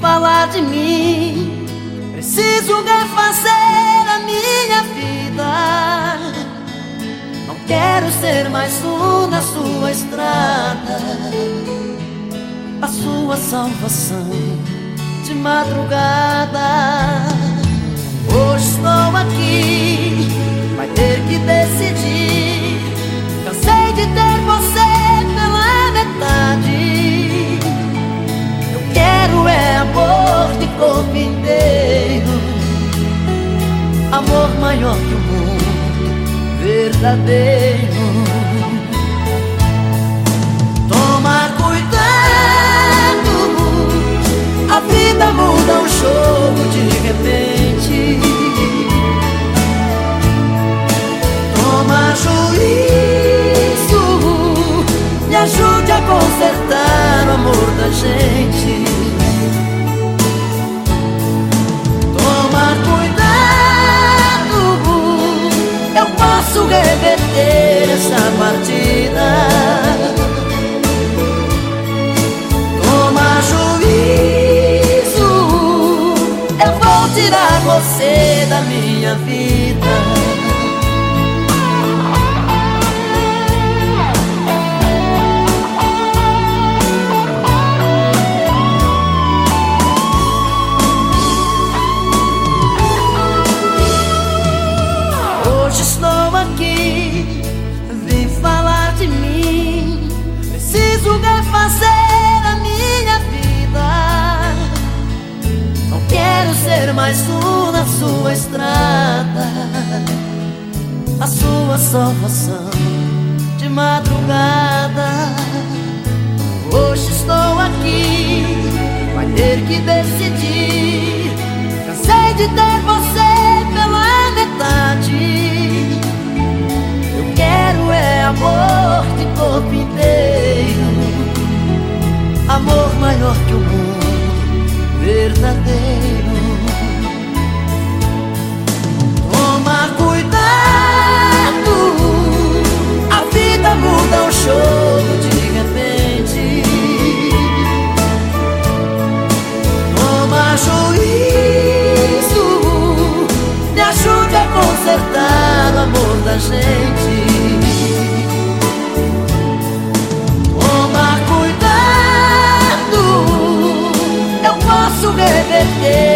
falar de mim. Preciso refazer a minha vida. Não quero ser mais um na sua estrada. A sua salvação de madrugada. Hoje estou aqui, amor maior que o mundo, verdadeiro. Partida. Toma juízo, eu vou tirar você da minha vida. Hoje estou aqui, refazer a minha vida. Não quero ser mais um na sua estrada. A sua salvação de madrugada. Hoje estou aqui, vai ter que decidir. Cansei de ter você da gente. Toma cuidado, eu posso reverter.